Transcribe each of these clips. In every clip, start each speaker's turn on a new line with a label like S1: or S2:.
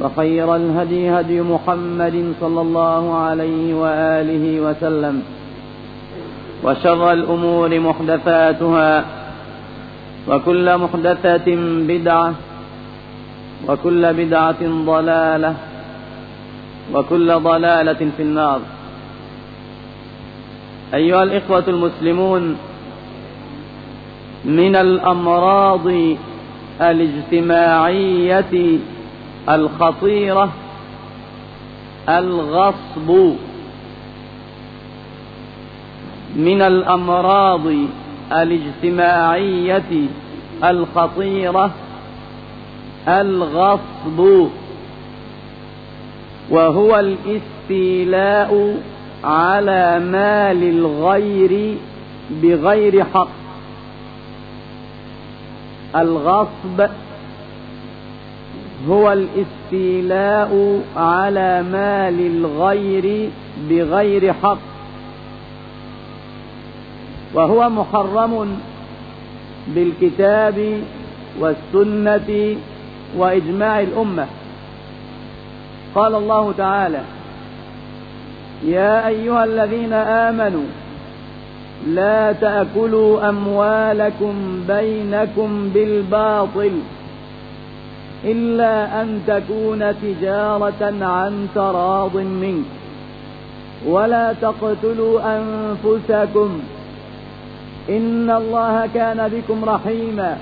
S1: وخير الهدي هدي محمد صلى الله عليه وآله وسلم وشر الأمور محدثاتها وكل محدثة بدعة وكل بدعة ضلالة وكل ضلالة في النار. أيها الإخوة المسلمون من الأمراض الاجتماعية الخطيرة الغصب. من الأمراض الاجتماعية الخطيرة الغصب. وهو الاستيلاء على مال الغير بغير حق. الغصب هو الاستيلاء على مال الغير بغير حق. وهو محرم بالكتاب والسنة وإجماع الأمة. قال الله تعالى يا أيها الذين آمنوا لا تأكلوا أموالكم بينكم بالباطل. إلا أن تكون تجارة عن تراض منك. ولا تقتلوا أنفسكم. إن الله كان بكم رحيما.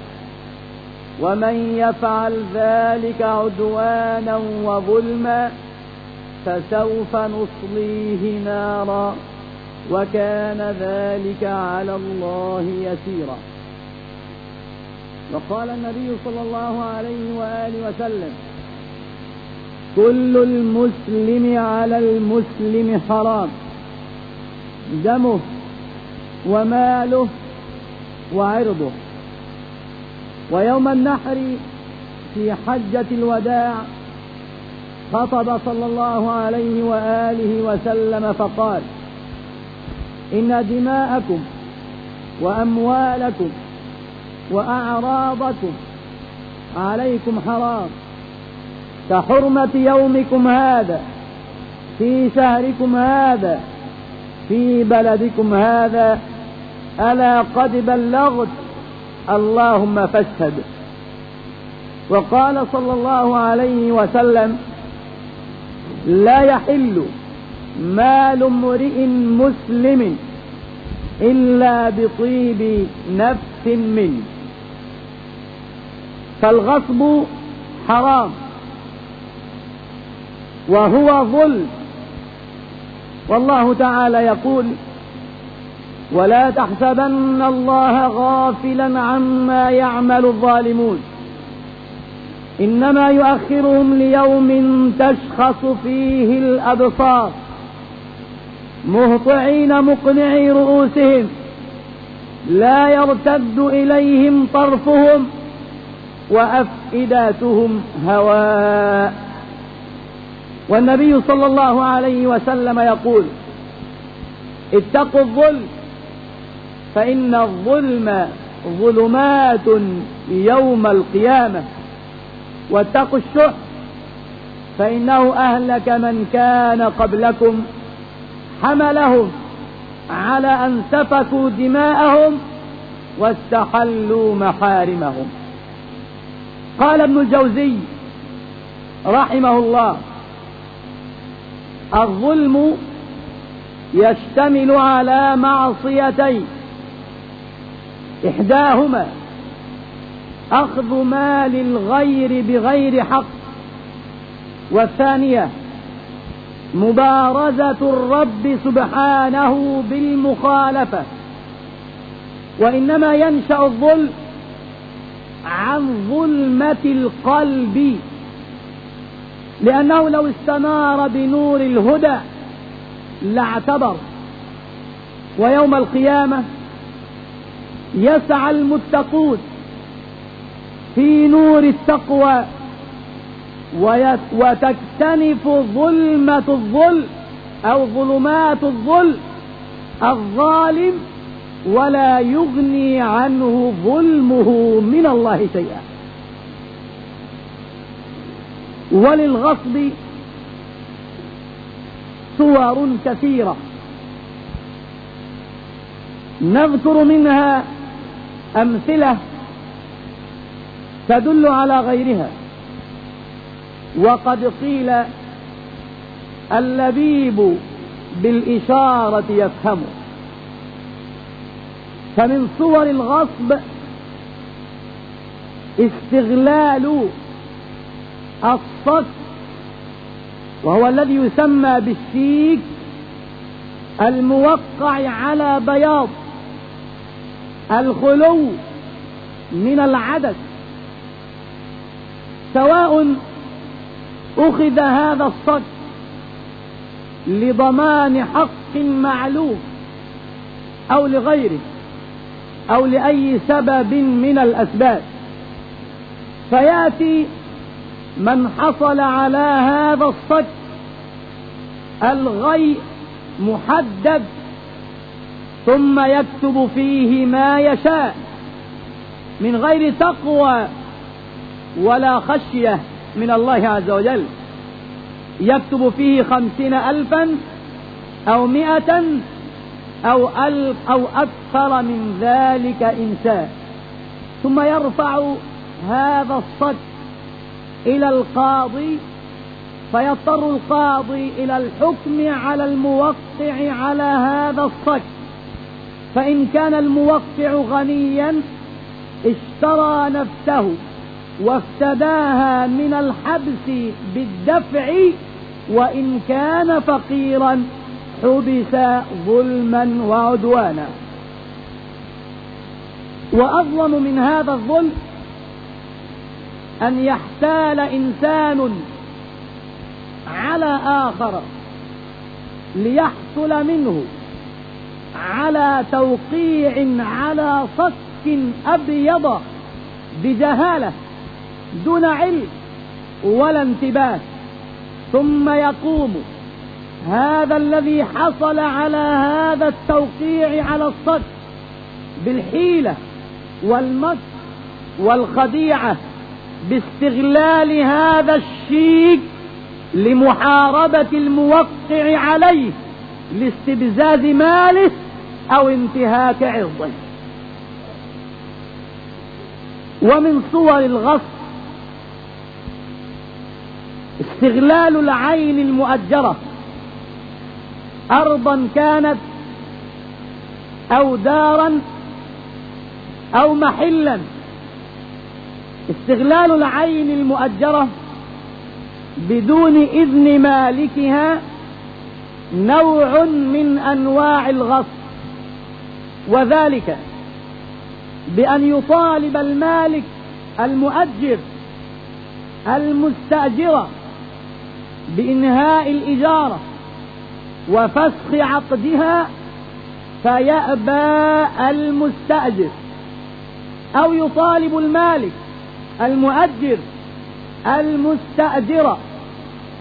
S1: ومن يفعل ذلك عدوانا وظلما فسوف نصليه نارا. وكان ذلك على الله يسيرا. وقال النبي صلى الله عليه وآله وسلم كل المسلم على المسلم حرام. دمه وماله وعرضه. ويوم النحر في حجة الوداع خطب صلى الله عليه وآله وسلم فقال إن دماءكم وأموالكم وأعراضكم. عليكم حرام. كحرمة يومكم هذا في شهركم هذا في بلدكم هذا. ألا قد بلغت؟ اللهم فاشهد. وقال صلى الله عليه وسلم لا يحل مال امرئ مسلم إلا بطيب نفس منه. فالغصب حرام. وهو ظلم. والله تعالى يقول ولا تحسبن الله غافلا عما يعمل الظالمون. إنما يؤخرهم ليوم تشخص فيه الأبصار. مهطعين مقنعي رؤوسهم. لا يرتد إليهم طرفهم. وأفئداتهم هواء. والنبي صلى الله عليه وسلم يقول اتقوا الظلم فإن الظلم ظلمات يوم القيامة. واتقوا الشح فإنه أهلك من كان قبلكم حملهم على أن سفكوا دماءهم واستحلوا محارمهم. قال ابن الجوزي رحمه الله الظلم يشتمل على معصيتين إحداهما أخذ مال الغير بغير حق والثانية مبارزة الرب سبحانه بالمخالفة وإنما ينشأ الظلم عن ظلمة القلب. لأنه لو استنار بنور الهدى لاعتبر. ويوم القيامة يسعى المتقون في نور التقوى. وتكتنف ظلمة الظلم أو ظلمات الظلم الظالم ولا يغني عنه ظلمه من الله شيئا. وللغصب صور كثيرة. نذكر منها أمثلة تدل على غيرها. وقد قيل اللبيب بالإشارة يفهم فمن صور الغصب استغلال الصف وهو الذي يسمى بالشيك الموقع على بياض الخلو من العدد. سواء أخذ هذا الصك لضمان حق معلوم أو لغيره. أو لأي سبب من الأسباب. فيأتي من حصل على هذا الصك الغي محدد ثم يكتب فيه ما يشاء من غير تقوى ولا خشية من الله عز وجل. يكتب فيه خمسين ألفا أو مئة أو أو أكثر من ذلك إنسان. ثم يرفع هذا الصك إلى القاضي فيضطر القاضي إلى الحكم على الموقع على هذا الصك فإن كان الموقع غنيا اشترى نفسه وافتداها من الحبس بالدفع وإن كان فقيرا حبس ظلما وعدوانا. وأظلم من هذا الظلم أن يحتال إنسان على آخر ليحصل منه على توقيع على صك أبيض بجهالة دون علم ولا انتباه. ثم يقوم هذا الذي حصل على هذا التوقيع على الصك بالحيلة والمكر والخديعة باستغلال هذا الشيك لمحاربة الموقع عليه لاستبزاز ماله أو انتهاك عرضه. ومن صور الغصب استغلال العين المؤجرة أرضا كانت أو دارا أو محلا. استغلال العين المؤجرة بدون إذن مالكها نوع من أنواع الغصب وذلك بأن يطالب المالك المؤجر المستأجر بإنهاء الإجارة وفسخ عقدها فيأبى المستأجر أو يطالب المالك المؤجر المستأجر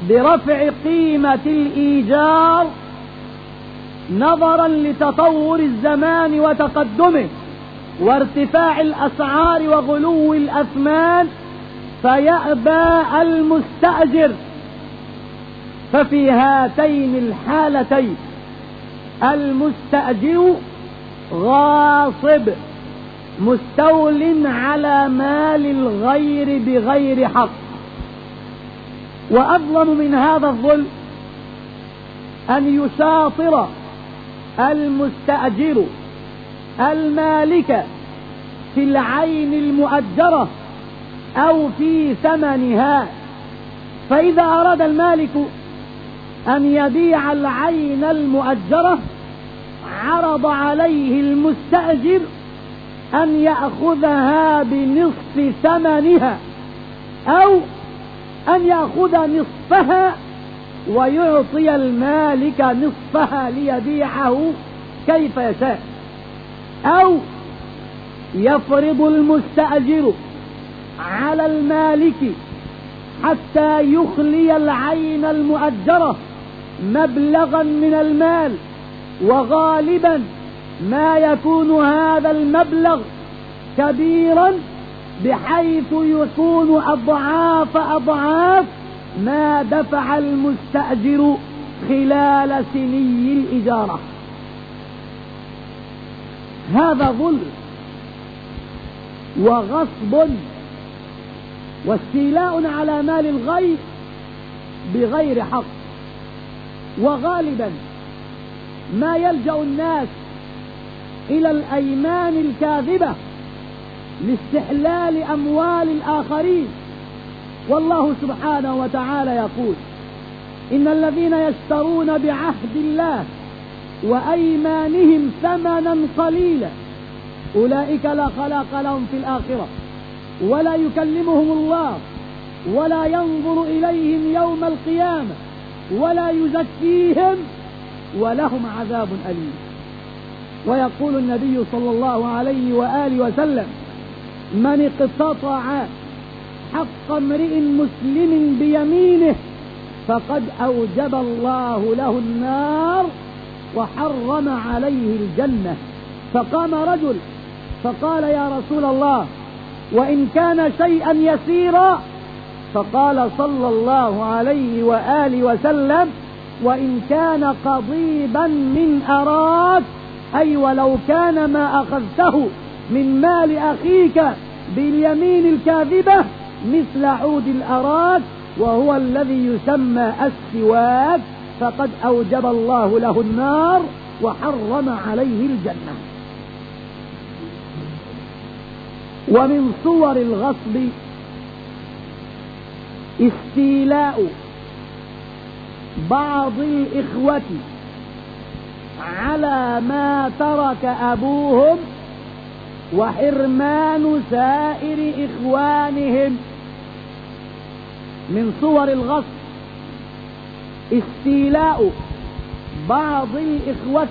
S1: برفع قيمة الإيجار نظرا لتطور الزمان وتقدمه وارتفاع الأسعار وغلو الأثمان فيأبى المستأجر ففي هاتين الحالتين المستأجر غاصب مستول على مال الغير بغير حق. وأظلم من هذا الظلم أن يشاطر المستأجر المالك في العين المؤجرة أو في ثمنها. فإذا أراد المالك أن يبيع العين المؤجرة عرض عليه المستأجر أن يأخذها بنصف ثمنها أو أن يأخذ نصفها ويعطي المالك نصفها ليبيعه كيف يشاء أو يفرض المستأجر على المالك حتى يخلي العين المؤجرة مبلغا من المال وغالبا ما يكون هذا المبلغ كبيرا بحيث يكون أضعاف أضعاف ما دفع المستأجر خلال سني الإجارة. هذا ظلم وغصب واستيلاء على مال الغير بغير حق. وغالبا ما يلجأ الناس إلى الأيمان الكاذبة لاستحلال أموال الآخرين. والله سبحانه وتعالى يقول إن الذين يشترون بعهد الله وأيمانهم ثمنا قليلا أولئك لا خلاق لهم في الآخرة ولا يكلمهم الله ولا ينظر إليهم يوم القيامة. ولا يزكيهم ولهم عذاب أليم. ويقول النبي صلى الله عليه وآله وسلم من اقتطع حق امرئ مسلم بيمينه فقد أوجب الله له النار وحرم عليه الجنة. فقام رجل فقال يا رسول الله وإن كان شيئا يسيرا فقال صلى الله عليه وآله وسلم وإن كان قضيبا من أراك أي ولو كان ما أخذته من مال أخيك باليمين الكاذبة مثل عود الأراك وهو الذي يسمى السواك فقد أوجب الله له النار وحرم عليه الجنة. ومن صور الغصب استيلاء بعض الإخوة على ما ترك أبوهم وحرمان سائر إخوانهم من صور الغصب. استيلاء بعض الإخوة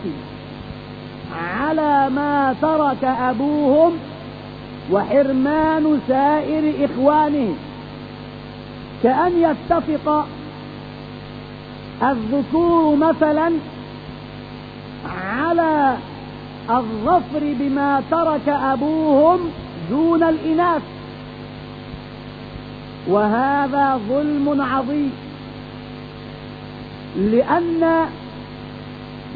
S1: على ما ترك أبوهم وحرمان سائر إخوانهم. كأن يتفق الذكور مثلا على الظفر بما ترك أبوهم دون الإناث. وهذا ظلم عظيم لأن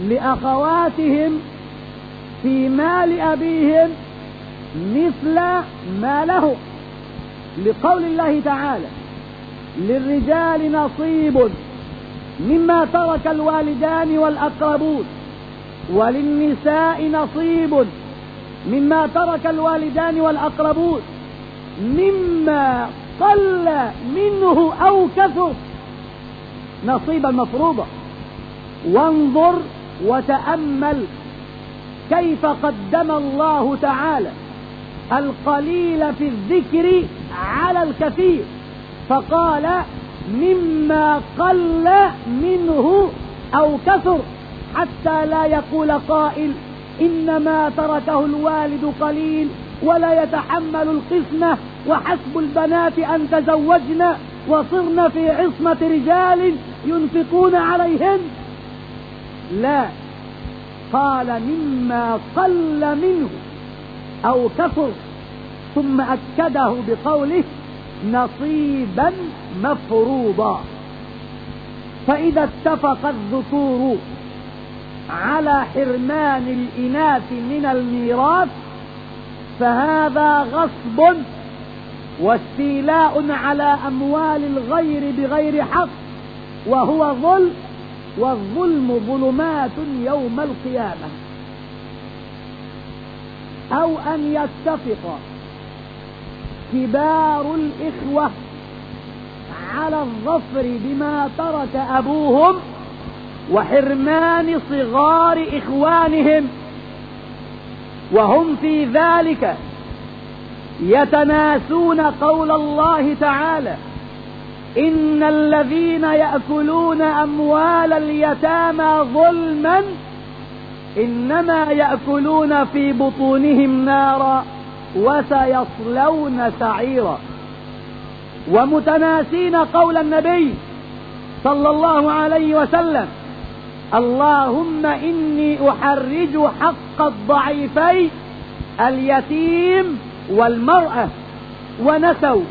S1: لأخواتهم في مال أبيهم مثل ما له. لقول الله تعالى للرجال نصيب مما ترك الوالدان والأقربون وللنساء نصيب مما ترك الوالدان والأقربون مما قل منه أو كثر. نصيبا مفروضا وانظر وتأمل
S2: كيف قدم الله تعالى القليل في الذكر على الكثير. فقال مما قل منه أو كثر حتى لا يقول قائل إنما تركه الوالد قليل ولا يتحمل القسمة وحسب البنات أن تزوجن وصرن في عصمة رجال ينفقون عليهن لا قال مما قل منه أو كثر ثم أكده بقوله نصيبا مفروضا. فإذا اتفق الذكور على حرمان الإناث من الميراث فهذا غصب واستيلاء على أموال الغير بغير حق وهو ظلم والظلم ظلمات يوم القيامة. أو أن يتفق كبار الإخوة على الظفر بما ترك أبوهم وحرمان صغار إخوانهم وهم في ذلك يتناسون قول الله تعالى إن الذين يأكلون أموال اليتامى ظلما إنما يأكلون في بطونهم نارا وسيصلون سعيرا. ومتناسين قول النبي صلى الله عليه وسلم اللهم إني أحرج حق الضعيفين اليتيم والمرأة. ونسوا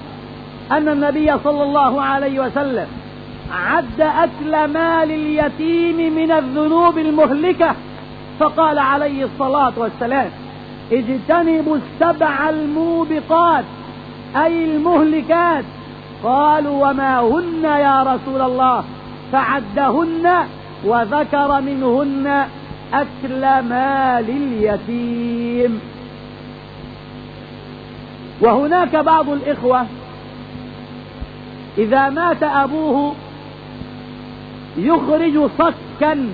S2: أن النبي صلى الله عليه وسلم عد أكل مال اليتيم من الذنوب المهلكة. فقال عليه الصلاة والسلام اجتنبوا السبع الموبقات أي المهلكات. قالوا وما هن يا رسول الله؟ فعدهن وذكر منهن أكل مال اليتيم. وهناك بعض الإخوة إذا مات أبوه يخرج صكا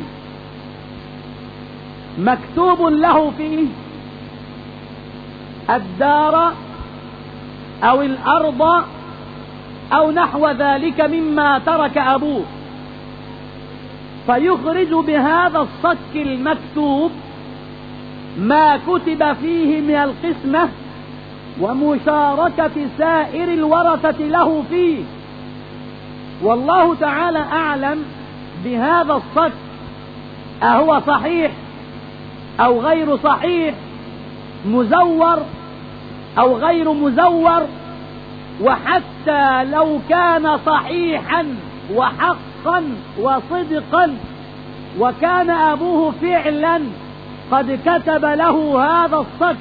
S2: مكتوب له فيه الدار أو الأرض أو نحو ذلك مما ترك أبوه. فيخرج بهذا الصك المكتوب ما كتب فيه من القسمة ومشاركة سائر الورثة له فيه. والله تعالى أعلم بهذا الصك أهو صحيح أو غير صحيح مزور أو غير مزور وحتى لو كان صحيحا وحقا وصدقا وكان أبوه فعلا قد كتب له هذا الصك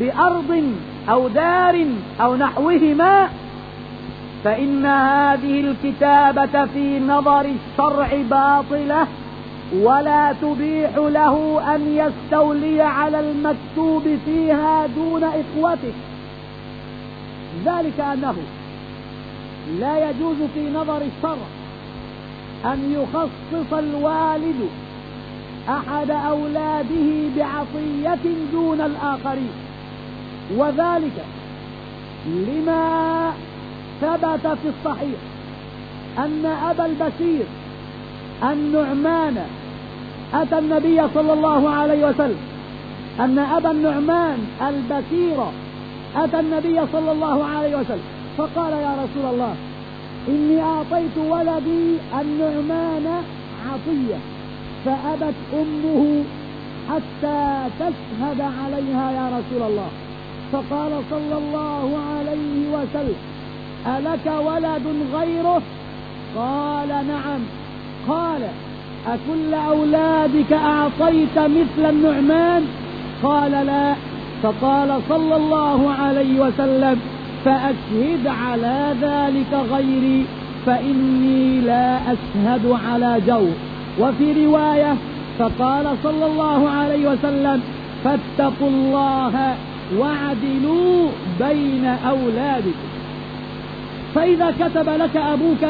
S2: بأرض أو دار أو نحوهما فإن هذه الكتابة في نظر الشرع باطلة. ولا تبيح له أن يستولي على المكتوب فيها دون إخوته ذلك أنه لا يجوز في نظر الشرع أن يخصص الوالد أحد أولاده بعطية دون الآخرين. وذلك لما ثبت في الصحيح أن أبا البشير النعمان أتى النبي صلى الله عليه وسلم. أن أبا النعمان البشير أتى النبي صلى الله عليه وسلم. فقال يا رسول الله إني أعطيت ولدي النعمان عطية فأبت أمه حتى تشهد عليها يا رسول الله. فقال صلى الله عليه وسلم ألك ولد غيره؟ قال نعم. قال أكل أولادك أعطيت مثل النعمان؟ قال لا. فقال صلى الله عليه وسلم فأشهد على ذلك غيري فإني لا أشهد على جور وفي رواية فقال صلى الله عليه وسلم فاتقوا الله واعدلوا بين أولادكم. فإذا كتب لك أبوك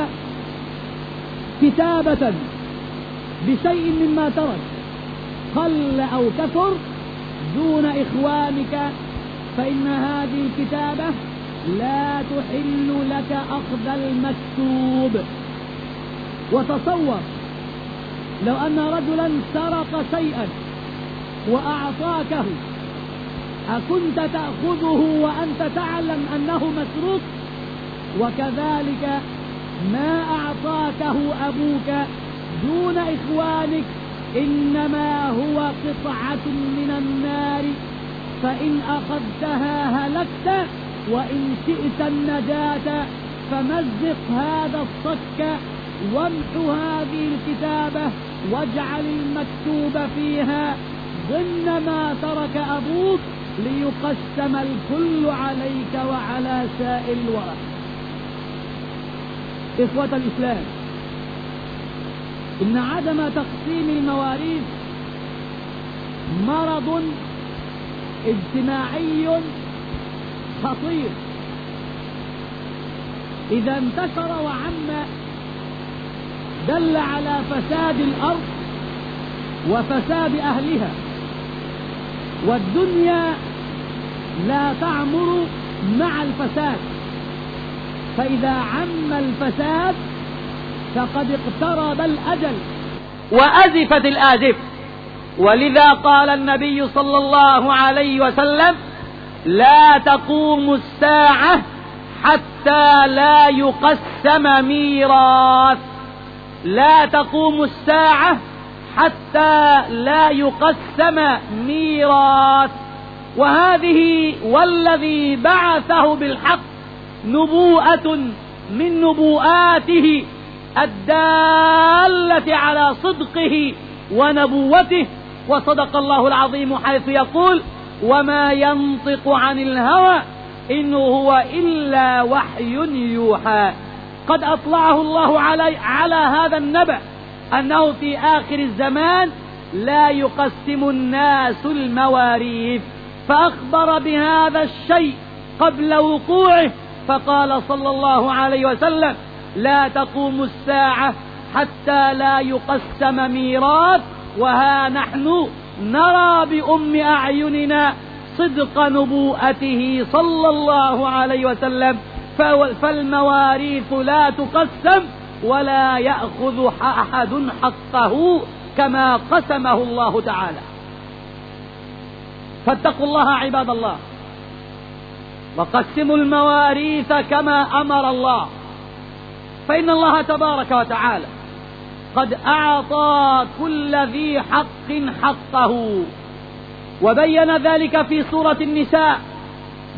S2: كتابة بشيء مما ترك. قل أو كثر دون إخوانك فإن هذه الكتابة لا تحل لك أخذ المكتوب. وتصور لو أن رجلا سرق شيئا وأعطاكه أكنت تأخذه وأنت تعلم أنه مسروق وكذلك ما أعطاكه أبوك دون إخوانك إنما هو قطعة من النار فإن أخذتها هلكت وإن شئت النجاة فمزق هذا الصك وامح هذه الكتابة واجعل المكتوب فيها ضمن ما ترك أبوك ليقسم الكل عليك وعلى سائر الورث إخوة الإسلام إن عدم تقسيم المواريث مرض اجتماعي خطير. إذا انتشر وعم دل على فساد الأرض وفساد أهلها. والدنيا لا تعمر مع الفساد. فإذا عم الفساد فقد اقترب الأجل.
S1: وأزفت الآزف. ولذا قال النبي صلى الله عليه وسلم لا تقوم الساعة حتى لا يقسم ميراث. لا تقوم الساعة حتى لا يقسم ميراث. وهذه والذي بعثه بالحق نبوءة من نبوءاته. الدالة على صدقه ونبوته وصدق الله العظيم حيث يقول وما ينطق عن الهوى إن هو إلا وحي يوحى قد أطلعه الله علي على هذا النبأ أنه في آخر الزمان لا يقسم الناس المواريث فأخبر بهذا الشيء قبل وقوعه فقال صلى الله عليه وسلم لا تقوم الساعة حتى لا يقسم ميراث وها نحن نرى بأم أعيننا صدق نبوءته صلى الله عليه وسلم فالمواريث لا تقسم ولا يأخذ أحد حقه كما قسمه الله تعالى. فاتقوا الله عباد الله. وقسموا المواريث كما أمر الله. فإن الله تبارك وتعالى قد أعطى كل ذي حق حقه وبين ذلك في سورة النساء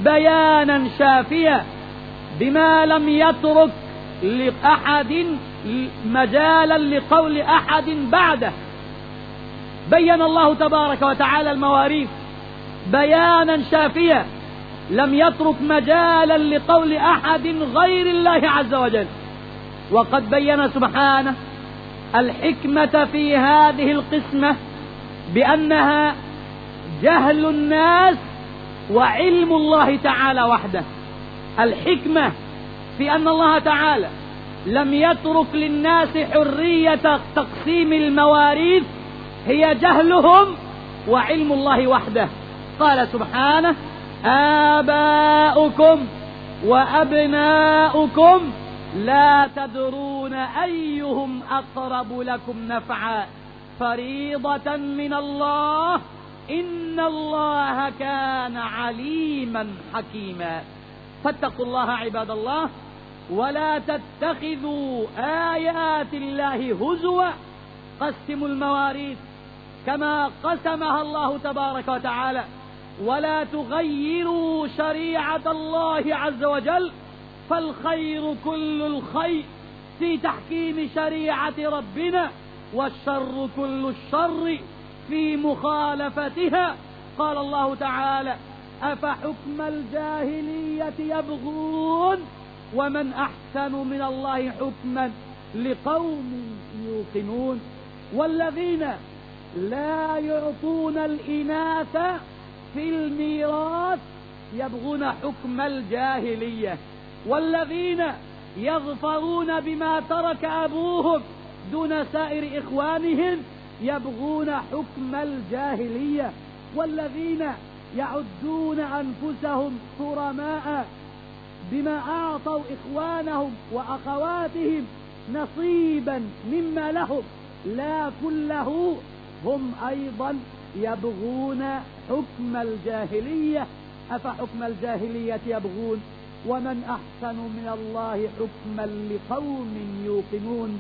S1: بيانا شافيا بما لم يترك لأحد مجالا لقول أحد بعده. بين الله تبارك وتعالى المواريث بيانا شافيا لم يترك مجالا لقول أحد غير الله عز وجل. وقد بين سبحانه الحكمة في هذه القسمة بأنها جهل الناس وعلم الله تعالى وحده. الحكمة في أن الله تعالى لم يترك للناس حرية تقسيم المواريث هي جهلهم وعلم الله وحده. قال سبحانه آباؤكم وأبناؤكم لا تدرون أيهم أقرب لكم نفعا. فريضة من الله. إن الله كان عليما حكيما. فاتقوا الله عباد الله. ولا تتخذوا آيات الله هزوا. قسموا المواريث كما قسمها الله تبارك وتعالى. ولا تغيروا شريعة الله عز وجل. فالخير كل الخير في تحكيم شريعة ربنا والشر كل الشر في مخالفتها. قال الله تعالى أفحكم الجاهلية يبغون؟ ومن أحسن من الله حكما لقوم يوقنون. والذين لا يعطون الإناث في الميراث يبغون حكم الجاهلية. والذين يظفرون بما ترك أبوهم دون سائر إخوانهم يبغون حكم الجاهلية
S2: والذين يعدون أنفسهم كرماء بما أعطوا إخوانهم وأخواتهم نصيبا مما لهم. لا كله هم أيضا يبغون حكم الجاهلية. أفحكم الجاهلية يبغون؟ ومن أحسن من الله حكما لقوم يوقنون.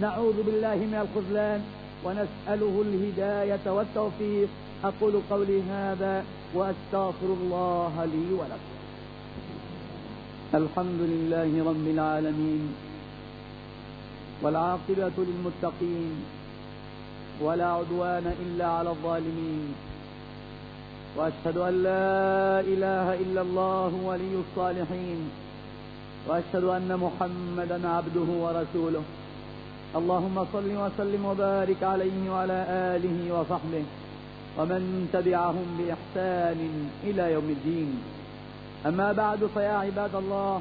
S2: نعوذ بالله من الخذلان ونسأله الهداية والتوفيق. أقول قولي هذا وأستغفر الله لي ولكم.
S1: الحمد لله رب العالمين والعاقبة للمتقين ولا عدوان إلا على الظالمين. وأشهد أن لا إله إلا الله ولي الصالحين. وأشهد أن محمدا عبده ورسوله. اللهم صل وسلم وبارك عليه وعلى آله وصحبه. ومن تبعهم بإحسان إلى يوم الدين. أما بعد فيا عباد الله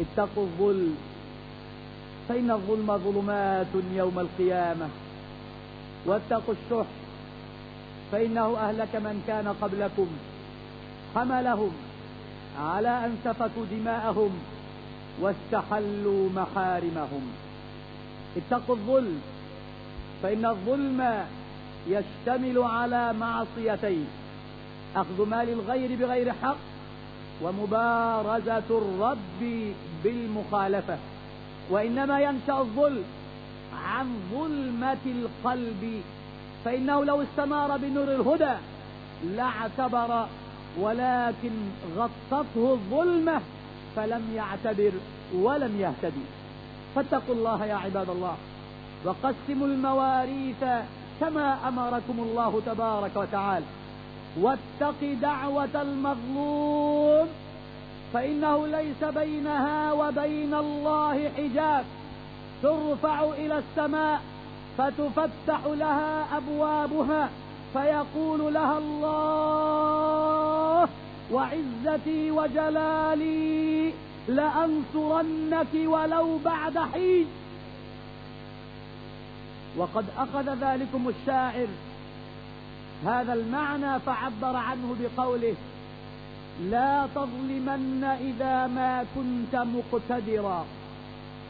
S1: اتقوا الظلم. فإن الظلم ظلمات يوم القيامة. واتقوا الشح. فإنه أهلك من كان قبلكم. حملهم على أن سفكوا دماءهم واستحلوا محارمهم. اتقوا الظلم فإن الظلم يشتمل على معصيتين أخذ مال الغير بغير حق ومبارزة الرب بالمخالفة. وإنما ينشأ الظلم عن ظلمة القلب فإنه لو استنار بنور الهدى لاعتبر ولكن غطته الظلمة فلم يعتبر ولم يهتدي. فاتقوا الله يا عباد الله وقسموا المواريث كما أمركم الله تبارك وتعالى. واتق دعوة المظلوم فإنه ليس بينها وبين الله حجاب. ترفع إلى السماء فتفتح لها أبوابها فيقول لها الله وعزتي وجلالي لأنصرنك ولو بعد حين. وقد أخذ ذلكم الشاعر هذا المعنى فعبر عنه بقوله لا تظلمن إذا ما كنت مقتدرا.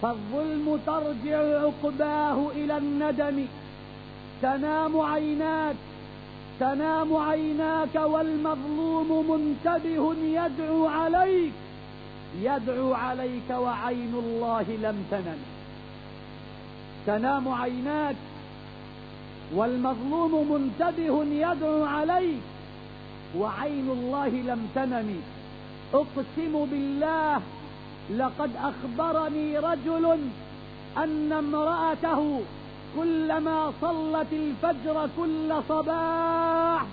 S1: فالظلم ترجع عقباه إلى الندم. تنام عيناك تنام عيناك والمظلوم منتبه يدعو عليك يدعو عليك وعين الله لم تنم. تنام عيناك والمظلوم منتبه يدعو عليك وعين الله لم تنم. اقسم بالله لقد أخبرني رجل أن امرأته كلما صلت الفجر كل صباح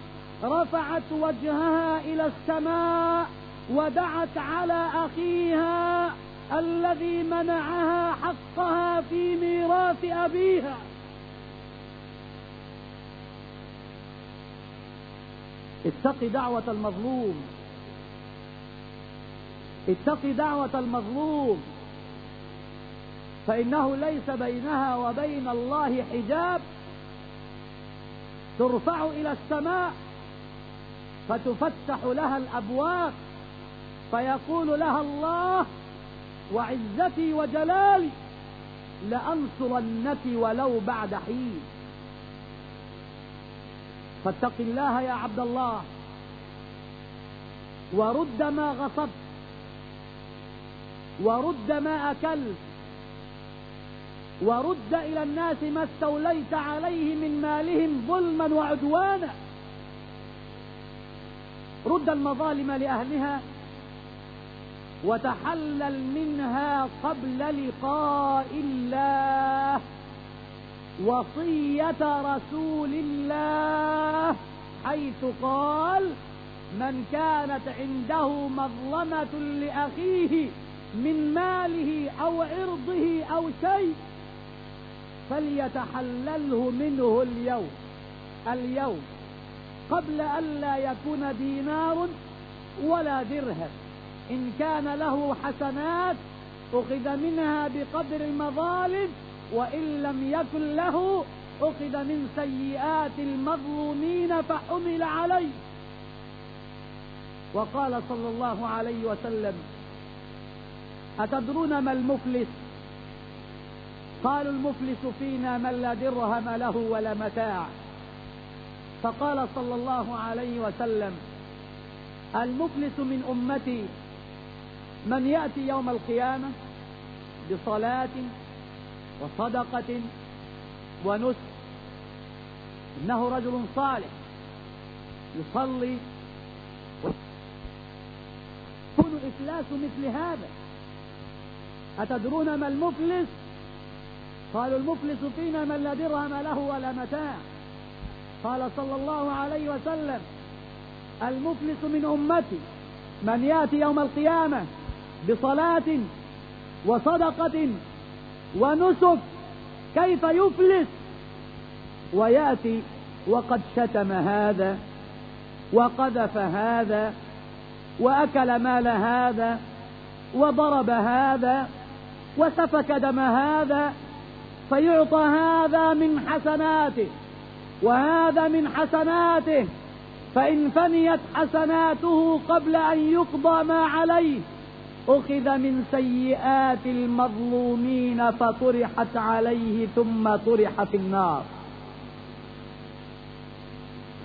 S1: رفعت وجهها إلى السماء ودعت على أخيها الذي منعها حقها في ميراث أبيها. اتق دعوة المظلوم. اتق دعوة المظلوم فإنه ليس بينها وبين الله حجاب. ترفع إلى السماء فتفتح لها الأبواب فيقول لها الله وعزتي وجلالي لأنصرنك ولو بعد حين. فاتق الله يا عبد الله ورد ما غصبت ورد ما أكلت. ورد إلى الناس ما استوليت عليه من مالهم ظلما وعدوانا. رد المظالم لأهلها وتحلل منها قبل لقاء الله وصية رسول الله حيث قال من كانت عنده مظلمة لأخيه من ماله أو عرضه أو شيء فليتحلله منه اليوم اليوم قبل ألا يكون دينار ولا درهم. إن كان له حسنات أخذ منها بقدر المظالم وإن لم يكن له
S2: أخذ من سيئات المظلومين فحمل عليه. وقال صلى الله عليه وسلم أتدرون ما المفلس؟ قالوا المفلس فينا من لا درهم له ولا متاع. فقال صلى الله عليه وسلم المفلس من أمتي من يأتي يوم القيامة بصلاة وصدقة ونسك. إنه رجل صالح يصلي يكون إفلاس مثل هذا. أتدرون ما المفلس؟ قالوا المفلس فينا من لا درهم له ولا متاع. قال صلى الله عليه وسلم المفلس من أمتي من يأتي يوم القيامة بصلاة وصدقة ونسك كيف يفلس؟ ويأتي وقد شتم هذا وقذف هذا وأكل مال هذا وضرب هذا وسفك دم هذا فيعطى هذا من حسناته وهذا من حسناته فإن فنيت حسناته قبل أن يقضى ما عليه أخذ من سيئات المظلومين فطرحت عليه ثم طرح في النار.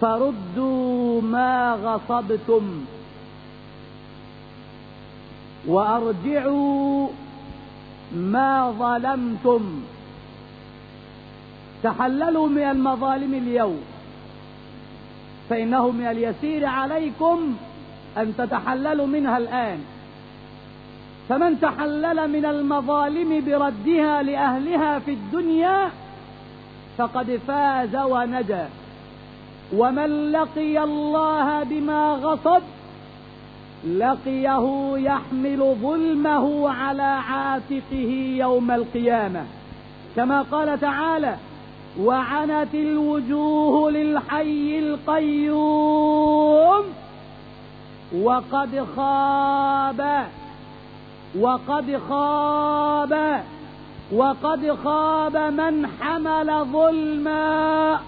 S2: فردوا ما غصبتم وأرجعوا ما ظلمتم. تحللوا من المظالم اليوم. فإنه من اليسير عليكم أن تتحللوا منها الآن. فمن تحلل من المظالم بردها لأهلها في الدنيا فقد فاز ونجا. ومن لقي الله بما غصب لقيه يحمل ظلمه على عاتقه يوم القيامة. كما قال تعالى وعنت الوجوه للحي القيوم وقد خاب وقد خاب وقد خاب من حمل ظلما.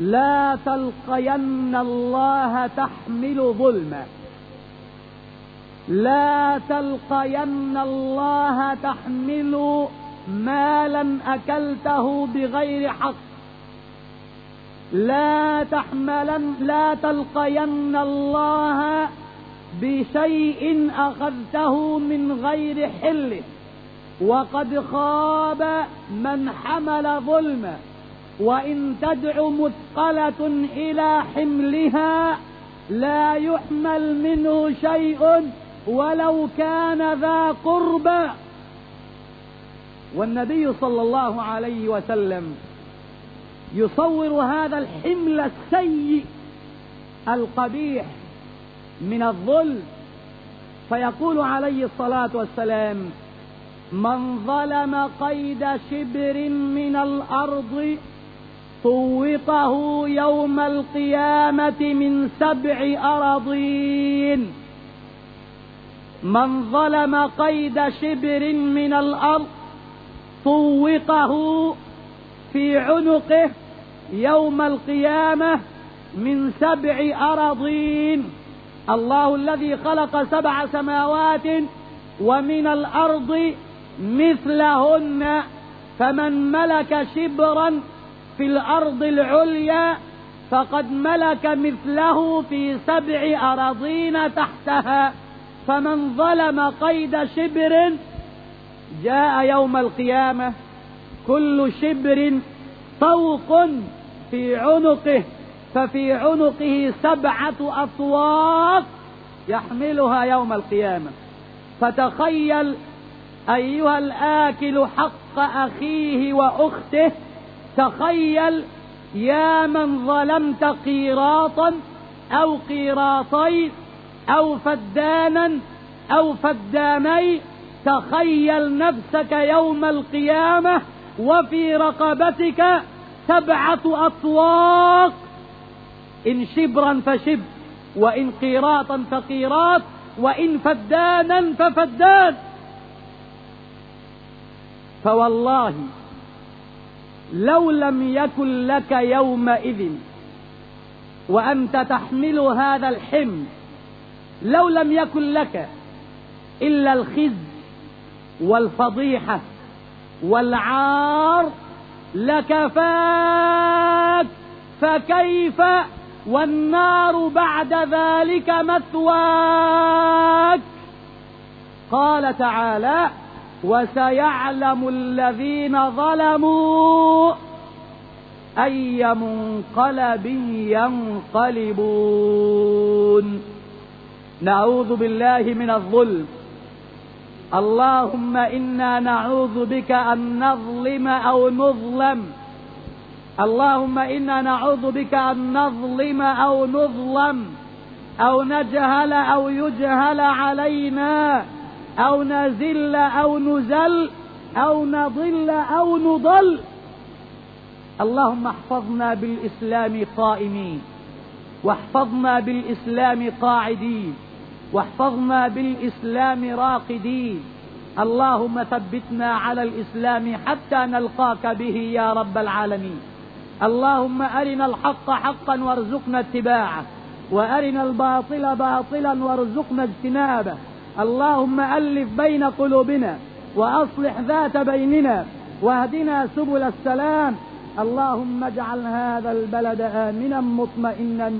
S2: لا تلقين الله تحمل ظلما لا تلقين الله تحمل مالا أكلته بغير حق. لا تحملن لا تلقين الله بشيء أخذته من غير حله وقد خاب من حمل ظلما وإن تدع مثقلة إلى حملها لا يحمل منه شيء ولو كان ذا قربى والنبي صلى الله عليه وسلم يصور هذا الحمل السيء القبيح من الظلم فيقول عليه الصلاة والسلام من ظلم قيد شبر من الأرض طوقه يوم القيامة من سبع أراضين. من ظلم قيد شبر من الأرض طوقه في عنقه يوم القيامة من سبع أراضين. الله الذي خلق سبع سماوات ومن الأرض مثلهن فمن ملك شبرا في الأرض العليا فقد ملك مثله في سبع أراضين تحتها فمن ظلم قيد شبر جاء يوم القيامة. كل شبر طوق في عنقه ففي عنقه سبعة أطواق يحملها يوم القيامة. فتخيل أيها الآكل حق أخيه وأخته تخيل يا من ظلمت قيراطا أو قيراطين أو فدانا أو فدانين تخيل نفسك يوم القيامة وفي رقبتك سبعة أطواق إن شبرا فشب وإن قيراطا فقيراط وإن فدانا ففدان. فوالله لو لم يكن لك يومئذ وأنت تحمل هذا الحمل لو لم يكن لك إلا الخزي والفضيحة والعار لكفاك فكيف؟ والنار بعد ذلك مثواك. قال تعالى وسيعلم الذين ظلموا أي منقلب ينقلبون. نعوذ بالله من الظلم. اللهم إنا نعوذ بك أن نظلم أو نظلم. اللهم إنا نعوذ بك أن نظلم أو نظلم. أو نجهل أو يجهل علينا. أو نزل أو نزل أو نضل أو نضل. اللهم احفظنا بالإسلام قائمين واحفظنا بالإسلام قاعدين واحفظنا بالإسلام راقدين. اللهم ثبتنا على الإسلام حتى نلقاك به يا رب العالمين. اللهم أرنا الحق حقا وارزقنا اتباعه وأرنا الباطل باطلا وارزقنا اجتنابه. اللهم ألف بين قلوبنا وأصلح ذات بيننا واهدنا سبل السلام. اللهم اجعل هذا البلد آمنا مطمئنا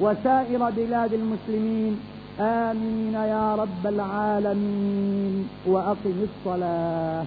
S2: وسائر بلاد المسلمين. آمين يا رب العالمين. وأقم الصلاة.